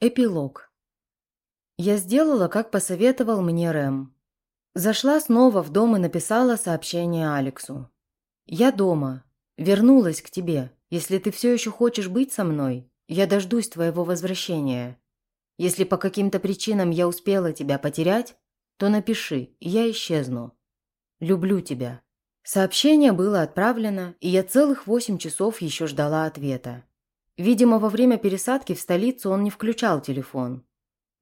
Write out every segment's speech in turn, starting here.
Эпилог. Я сделала, как посоветовал мне Рэм. Зашла снова в дом и написала сообщение Алексу. «Я дома. Вернулась к тебе. Если ты все еще хочешь быть со мной, я дождусь твоего возвращения. Если по каким-то причинам я успела тебя потерять, то напиши, я исчезну. Люблю тебя». Сообщение было отправлено, и я целых восемь часов еще ждала ответа. Видимо, во время пересадки в столицу он не включал телефон.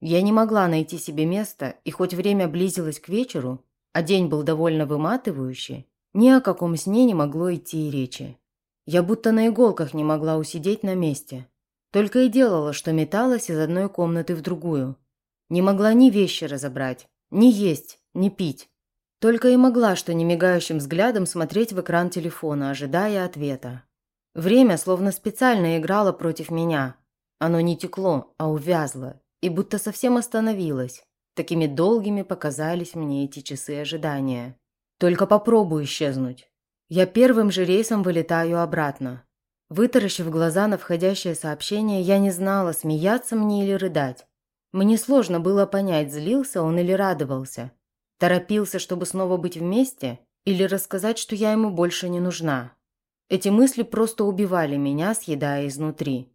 Я не могла найти себе места, и хоть время близилось к вечеру, а день был довольно выматывающий, ни о каком сне не могло идти и речи. Я будто на иголках не могла усидеть на месте. Только и делала, что металась из одной комнаты в другую. Не могла ни вещи разобрать, ни есть, ни пить. Только и могла, что немигающим взглядом смотреть в экран телефона, ожидая ответа. Время словно специально играло против меня. Оно не текло, а увязло, и будто совсем остановилось. Такими долгими показались мне эти часы ожидания. Только попробую исчезнуть. Я первым же рейсом вылетаю обратно. Вытаращив глаза на входящее сообщение, я не знала, смеяться мне или рыдать. Мне сложно было понять, злился он или радовался. Торопился, чтобы снова быть вместе, или рассказать, что я ему больше не нужна. Эти мысли просто убивали меня, съедая изнутри.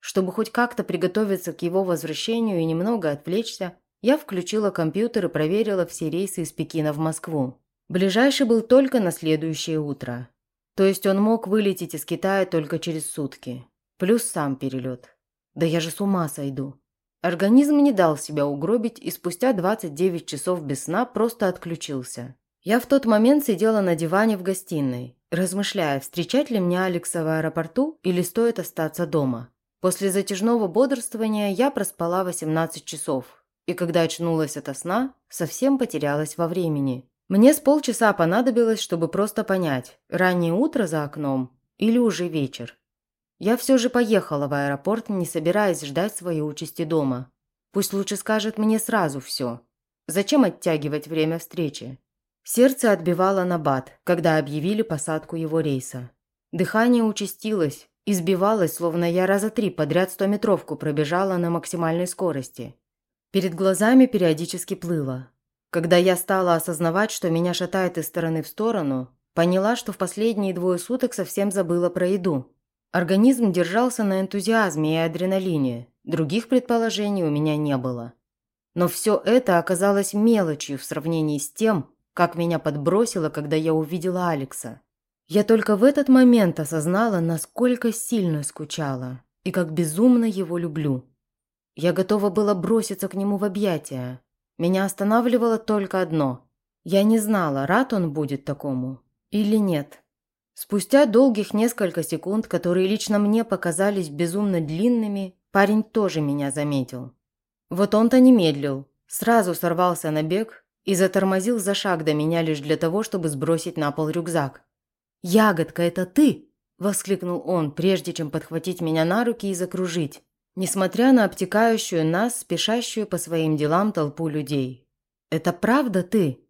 Чтобы хоть как-то приготовиться к его возвращению и немного отвлечься, я включила компьютер и проверила все рейсы из Пекина в Москву. Ближайший был только на следующее утро. То есть он мог вылететь из Китая только через сутки. Плюс сам перелет. Да я же с ума сойду. Организм не дал себя угробить и спустя 29 часов без сна просто отключился. Я в тот момент сидела на диване в гостиной, размышляя, встречать ли мне Алекса в аэропорту или стоит остаться дома. После затяжного бодрствования я проспала 18 часов, и когда очнулась ото сна, совсем потерялась во времени. Мне с полчаса понадобилось, чтобы просто понять, раннее утро за окном или уже вечер. Я все же поехала в аэропорт, не собираясь ждать своей участи дома. Пусть лучше скажет мне сразу все. Зачем оттягивать время встречи? Сердце отбивало набат, когда объявили посадку его рейса. Дыхание участилось, избивалось, словно я раза три подряд стометровку пробежала на максимальной скорости. Перед глазами периодически плыло. Когда я стала осознавать, что меня шатает из стороны в сторону, поняла, что в последние двое суток совсем забыла про еду. Организм держался на энтузиазме и адреналине, других предположений у меня не было. Но все это оказалось мелочью в сравнении с тем, как меня подбросило, когда я увидела Алекса. Я только в этот момент осознала, насколько сильно скучала и как безумно его люблю. Я готова была броситься к нему в объятия. Меня останавливало только одно. Я не знала, рад он будет такому или нет. Спустя долгих несколько секунд, которые лично мне показались безумно длинными, парень тоже меня заметил. Вот он-то не медлил, сразу сорвался на бег и затормозил за шаг до меня лишь для того, чтобы сбросить на пол рюкзак. «Ягодка, это ты!» – воскликнул он, прежде чем подхватить меня на руки и закружить, несмотря на обтекающую нас, спешащую по своим делам толпу людей. «Это правда ты?»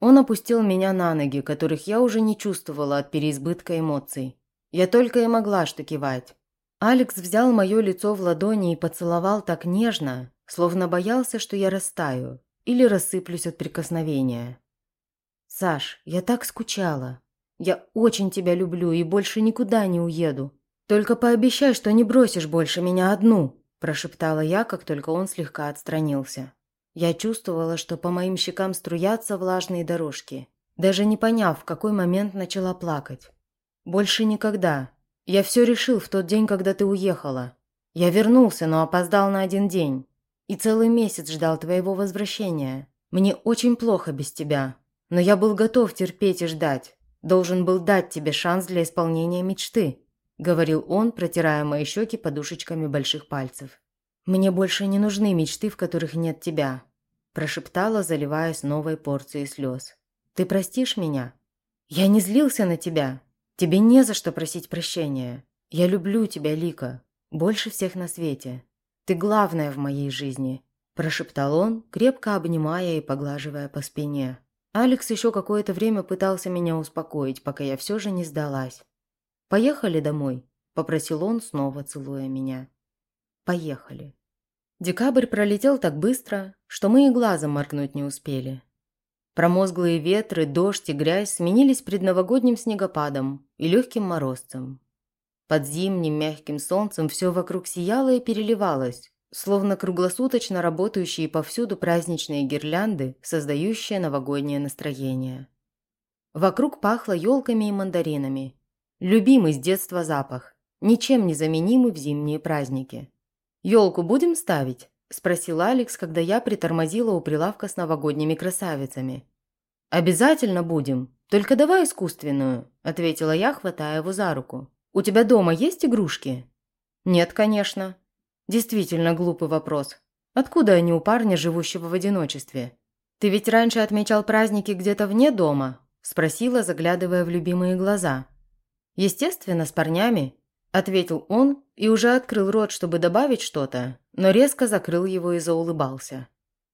Он опустил меня на ноги, которых я уже не чувствовала от переизбытка эмоций. Я только и могла что кивать. Алекс взял мое лицо в ладони и поцеловал так нежно, словно боялся, что я растаю, или рассыплюсь от прикосновения. «Саш, я так скучала. Я очень тебя люблю и больше никуда не уеду. Только пообещай, что не бросишь больше меня одну», – прошептала я, как только он слегка отстранился. Я чувствовала, что по моим щекам струятся влажные дорожки, даже не поняв, в какой момент начала плакать. «Больше никогда. Я все решил в тот день, когда ты уехала. Я вернулся, но опоздал на один день. И целый месяц ждал твоего возвращения. Мне очень плохо без тебя. Но я был готов терпеть и ждать. Должен был дать тебе шанс для исполнения мечты», – говорил он, протирая мои щеки подушечками больших пальцев. «Мне больше не нужны мечты, в которых нет тебя», – прошептала, заливаясь новой порцией слез. «Ты простишь меня? Я не злился на тебя. Тебе не за что просить прощения. Я люблю тебя, Лика, больше всех на свете. Ты главная в моей жизни», – прошептал он, крепко обнимая и поглаживая по спине. Алекс еще какое-то время пытался меня успокоить, пока я все же не сдалась. «Поехали домой», – попросил он, снова целуя меня. «Поехали». Декабрь пролетел так быстро, что мы и глазом моргнуть не успели. Промозглые ветры, дождь и грязь сменились предновогодним снегопадом и легким морозцем. Под зимним мягким солнцем все вокруг сияло и переливалось, словно круглосуточно работающие повсюду праздничные гирлянды, создающие новогоднее настроение. Вокруг пахло елками и мандаринами. Любимый с детства запах, ничем не заменимый в зимние праздники. «Елку будем ставить?» – спросил Алекс, когда я притормозила у прилавка с новогодними красавицами. «Обязательно будем, только давай искусственную», – ответила я, хватая его за руку. «У тебя дома есть игрушки?» «Нет, конечно», Действительно глупый вопрос. Откуда они у парня, живущего в одиночестве? Ты ведь раньше отмечал праздники где-то вне дома? Спросила, заглядывая в любимые глаза. Естественно, с парнями. Ответил он и уже открыл рот, чтобы добавить что-то, но резко закрыл его и заулыбался.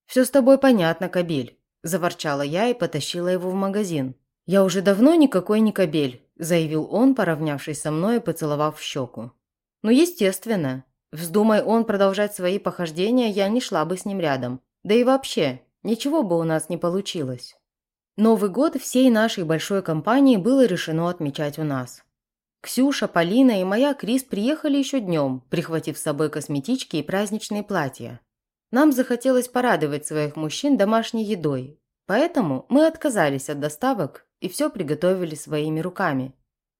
«Все с тобой понятно, кобель», – заворчала я и потащила его в магазин. «Я уже давно никакой не кобель», – заявил он, поравнявшись со мной и поцеловав в щеку. «Ну, естественно. Вздумай он продолжать свои похождения, я не шла бы с ним рядом. Да и вообще, ничего бы у нас не получилось. Новый год всей нашей большой компании было решено отмечать у нас. Ксюша, Полина и моя Крис приехали еще днем, прихватив с собой косметички и праздничные платья. Нам захотелось порадовать своих мужчин домашней едой, поэтому мы отказались от доставок и все приготовили своими руками.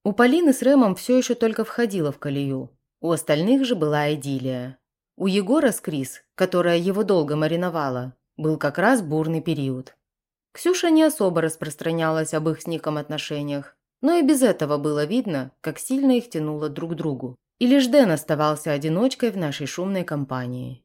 У Полины с Рэмом все еще только входило в колею, у остальных же была идиллия. У Егора с Крис, которая его долго мариновала, был как раз бурный период. Ксюша не особо распространялась об их с Ником отношениях, но и без этого было видно, как сильно их тянуло друг к другу. И лишь Дэн оставался одиночкой в нашей шумной компании.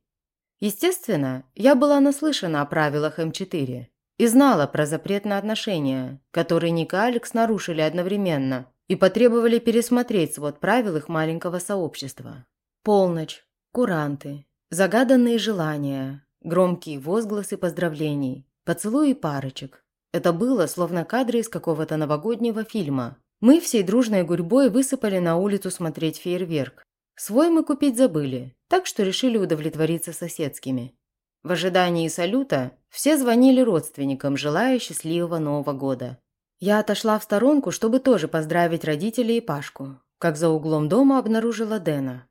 Естественно, я была наслышана о правилах М4 и знала про запрет на отношения, который Ник и Алекс нарушили одновременно – и потребовали пересмотреть свод правил их маленького сообщества. Полночь, куранты, загаданные желания, громкие возгласы поздравлений, поцелуи парочек. Это было словно кадры из какого-то новогоднего фильма. Мы всей дружной гурьбой высыпали на улицу смотреть фейерверк. Свой мы купить забыли, так что решили удовлетвориться соседскими. В ожидании салюта все звонили родственникам, желая счастливого Нового года. Я отошла в сторонку, чтобы тоже поздравить родителей и Пашку, как за углом дома обнаружила Дэна.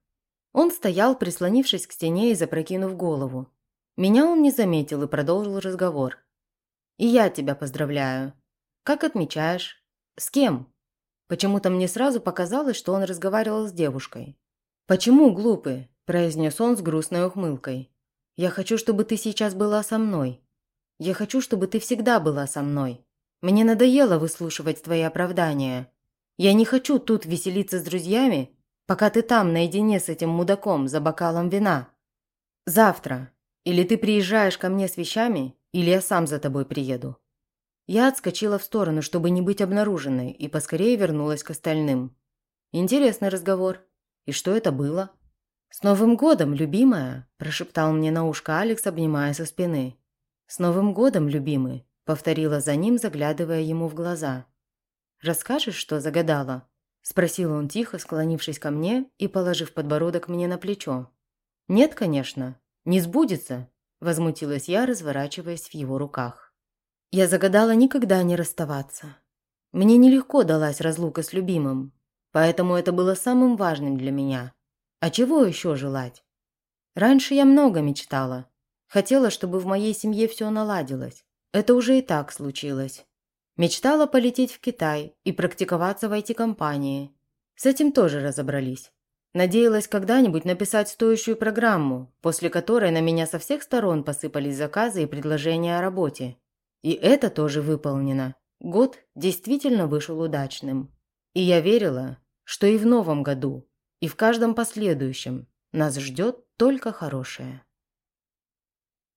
Он стоял, прислонившись к стене и запрокинув голову. Меня он не заметил и продолжил разговор. «И я тебя поздравляю. Как отмечаешь? С кем?» Почему-то мне сразу показалось, что он разговаривал с девушкой. «Почему глупый?» – произнес он с грустной ухмылкой. «Я хочу, чтобы ты сейчас была со мной. Я хочу, чтобы ты всегда была со мной. Мне надоело выслушивать твои оправдания. Я не хочу тут веселиться с друзьями, пока ты там наедине с этим мудаком за бокалом вина. Завтра. Или ты приезжаешь ко мне с вещами, или я сам за тобой приеду». Я отскочила в сторону, чтобы не быть обнаруженной, и поскорее вернулась к остальным. Интересный разговор. И что это было? «С Новым годом, любимая!» – прошептал мне на ушко Алекс, обнимая со спины. «С Новым годом, любимый!» Повторила за ним, заглядывая ему в глаза. «Расскажешь, что загадала?» Спросил он тихо, склонившись ко мне и положив подбородок мне на плечо. «Нет, конечно. Не сбудется», – возмутилась я, разворачиваясь в его руках. Я загадала никогда не расставаться. Мне нелегко далась разлука с любимым, поэтому это было самым важным для меня. А чего еще желать? Раньше я много мечтала. Хотела, чтобы в моей семье все наладилось. Это уже и так случилось. Мечтала полететь в Китай и практиковаться в IT-компании. С этим тоже разобрались. Надеялась когда-нибудь написать стоящую программу, после которой на меня со всех сторон посыпались заказы и предложения о работе. И это тоже выполнено. Год действительно вышел удачным. И я верила, что и в новом году, и в каждом последующем нас ждет только хорошее.